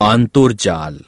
अंतर्जाल।